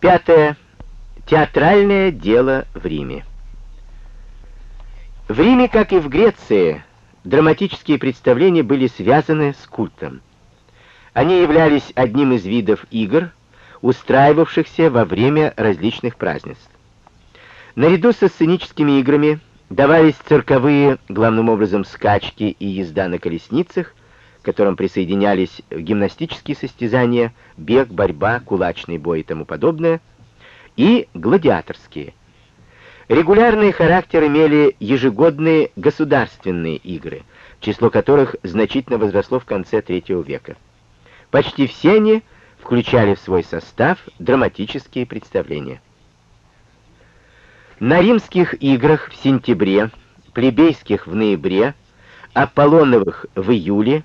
Пятое. Театральное дело в Риме. В Риме, как и в Греции, драматические представления были связаны с культом. Они являлись одним из видов игр, устраивавшихся во время различных празднеств. Наряду со сценическими играми давались цирковые, главным образом, скачки и езда на колесницах, которым присоединялись гимнастические состязания, бег, борьба, кулачный бой и тому подобное, и гладиаторские. Регулярный характер имели ежегодные государственные игры, число которых значительно возросло в конце III века. Почти все они включали в свой состав драматические представления. На римских играх в сентябре, плебейских в ноябре, Аполлоновых в июле,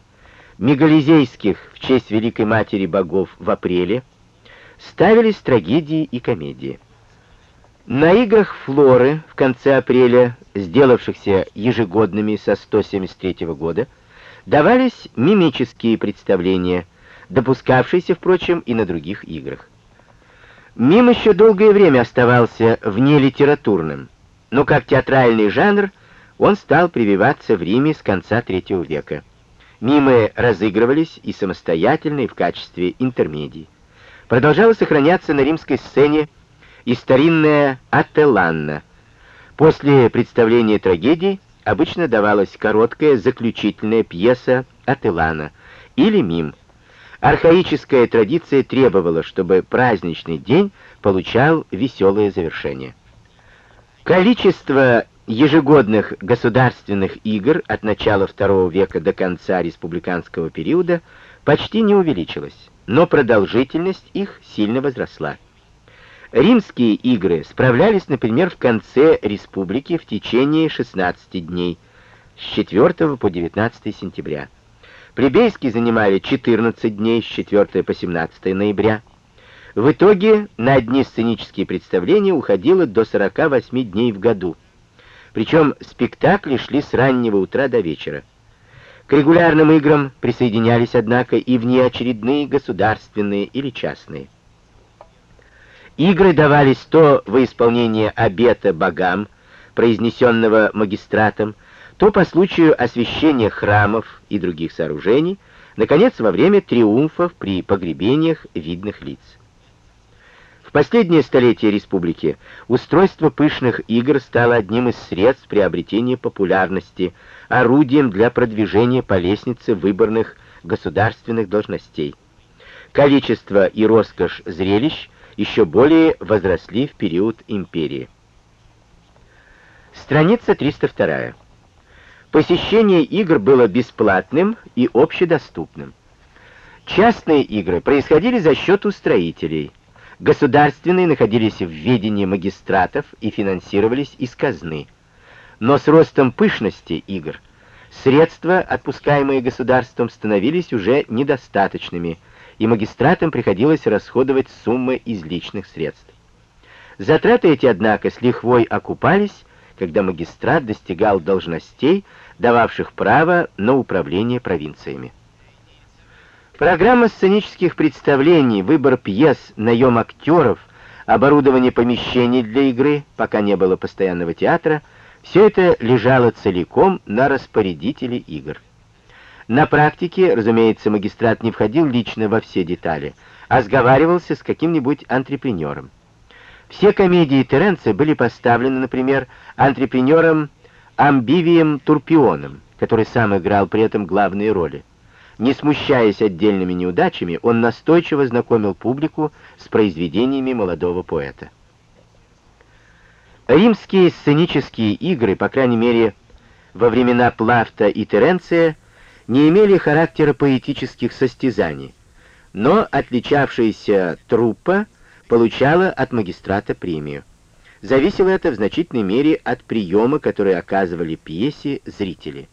мегализейских в честь Великой Матери Богов в апреле, ставились трагедии и комедии. На играх Флоры в конце апреля, сделавшихся ежегодными со 173 года, давались мимические представления, допускавшиеся, впрочем, и на других играх. Мим еще долгое время оставался вне литературным, но как театральный жанр он стал прививаться в Риме с конца III века. Мимы разыгрывались и самостоятельно, и в качестве интермедий. Продолжала сохраняться на римской сцене и старинная Ателанна. После представления трагедий обычно давалась короткая заключительная пьеса Ателана или мим. Архаическая традиция требовала, чтобы праздничный день получал веселое завершение. Количество ежегодных государственных игр от начала II века до конца республиканского периода почти не увеличилось, но продолжительность их сильно возросла. Римские игры справлялись, например, в конце республики в течение 16 дней, с 4 по 19 сентября. Плебейские занимали 14 дней с 4 по 17 ноября. В итоге на одни сценические представления уходило до 48 дней в году. Причем спектакли шли с раннего утра до вечера. К регулярным играм присоединялись, однако, и внеочередные государственные или частные. Игры давались то во исполнение обета богам, произнесенного магистратом, то по случаю освящения храмов и других сооружений, наконец, во время триумфов при погребениях видных лиц последнее столетие республики устройство пышных игр стало одним из средств приобретения популярности, орудием для продвижения по лестнице выборных государственных должностей. Количество и роскошь зрелищ еще более возросли в период империи. Страница 302. Посещение игр было бесплатным и общедоступным. Частные игры происходили за счет устроителей – Государственные находились в ведении магистратов и финансировались из казны. Но с ростом пышности игр средства, отпускаемые государством, становились уже недостаточными, и магистратам приходилось расходовать суммы из личных средств. Затраты эти, однако, с лихвой окупались, когда магистрат достигал должностей, дававших право на управление провинциями. Программа сценических представлений, выбор пьес, наем актеров, оборудование помещений для игры, пока не было постоянного театра, все это лежало целиком на распорядителе игр. На практике, разумеется, магистрат не входил лично во все детали, а сговаривался с каким-нибудь антрепренером. Все комедии Теренция были поставлены, например, антрепренером Амбивием Турпионом, который сам играл при этом главные роли. Не смущаясь отдельными неудачами, он настойчиво знакомил публику с произведениями молодого поэта. Римские сценические игры, по крайней мере, во времена Плафта и Теренция, не имели характера поэтических состязаний, но отличавшаяся труппа получала от магистрата премию. Зависело это в значительной мере от приема, который оказывали пьесе зрители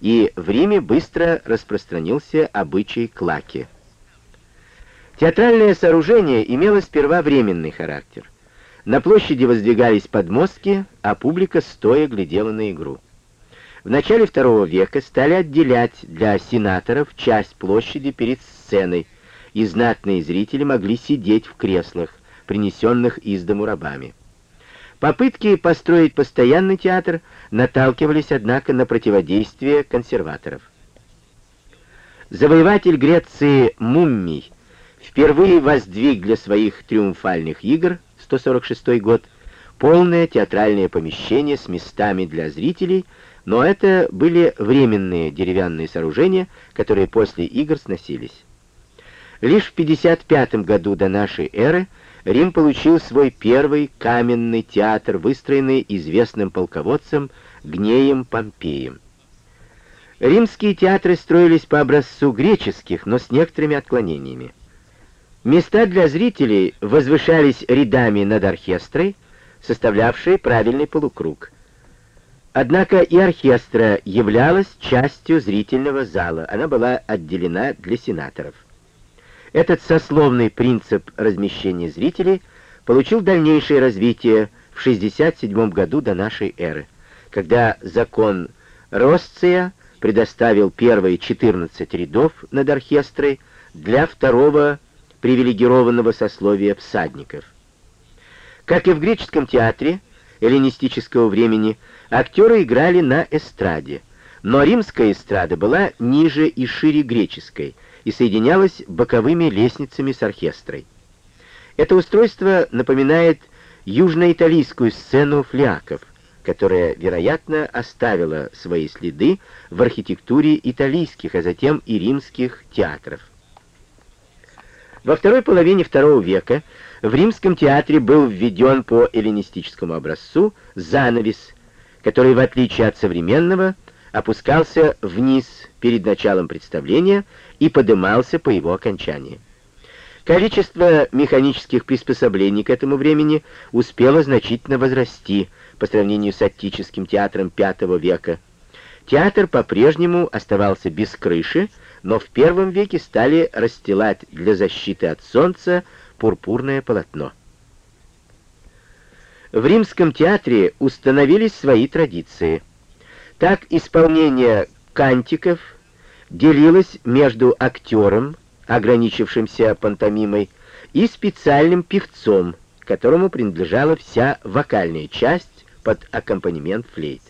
и в Риме быстро распространился обычай клаки. Театральное сооружение имело сперва временный характер. На площади воздвигались подмостки, а публика стоя глядела на игру. В начале II века стали отделять для сенаторов часть площади перед сценой, и знатные зрители могли сидеть в креслах, принесенных из дому рабами. Попытки построить постоянный театр наталкивались, однако, на противодействие консерваторов. Завоеватель Греции Муммий впервые воздвиг для своих триумфальных игр 146 год полное театральное помещение с местами для зрителей, но это были временные деревянные сооружения, которые после игр сносились. Лишь в 55 году до нашей эры Рим получил свой первый каменный театр, выстроенный известным полководцем Гнеем Помпеем. Римские театры строились по образцу греческих, но с некоторыми отклонениями. Места для зрителей возвышались рядами над оркестрой, составлявшей правильный полукруг. Однако и оркестра являлась частью зрительного зала, она была отделена для сенаторов. Этот сословный принцип размещения зрителей получил дальнейшее развитие в 67 году до нашей эры, когда закон Росция предоставил первые 14 рядов над оркестрой для второго привилегированного сословия всадников. Как и в греческом театре эллинистического времени, актеры играли на эстраде, но римская эстрада была ниже и шире греческой и соединялась боковыми лестницами с оркестрой. Это устройство напоминает южноиталийскую сцену флиаков, которая, вероятно, оставила свои следы в архитектуре итальянских, а затем и римских театров. Во второй половине II века в римском театре был введен по эллинистическому образцу занавес, который, в отличие от современного, опускался вниз перед началом представления и подымался по его окончании. Количество механических приспособлений к этому времени успело значительно возрасти по сравнению с аттическим театром V века. Театр по-прежнему оставался без крыши, но в первом веке стали расстилать для защиты от солнца пурпурное полотно. В римском театре установились свои традиции. Так исполнение кантиков делилось между актером, ограничившимся пантомимой, и специальным певцом, которому принадлежала вся вокальная часть под аккомпанемент флейт.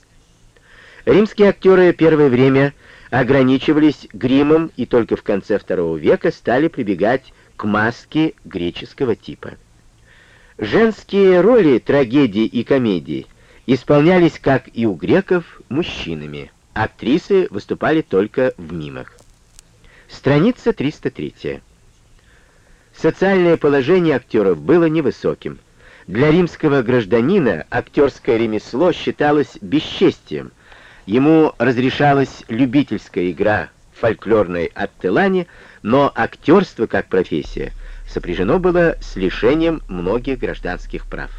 Римские актеры первое время ограничивались гримом и только в конце II века стали прибегать к маске греческого типа. Женские роли трагедии и комедии исполнялись, как и у греков, мужчинами. Актрисы выступали только в мимах. Страница 303. Социальное положение актеров было невысоким. Для римского гражданина актерское ремесло считалось бесчестием, Ему разрешалась любительская игра в фольклорной аттелане, но актерство как профессия сопряжено было с лишением многих гражданских прав.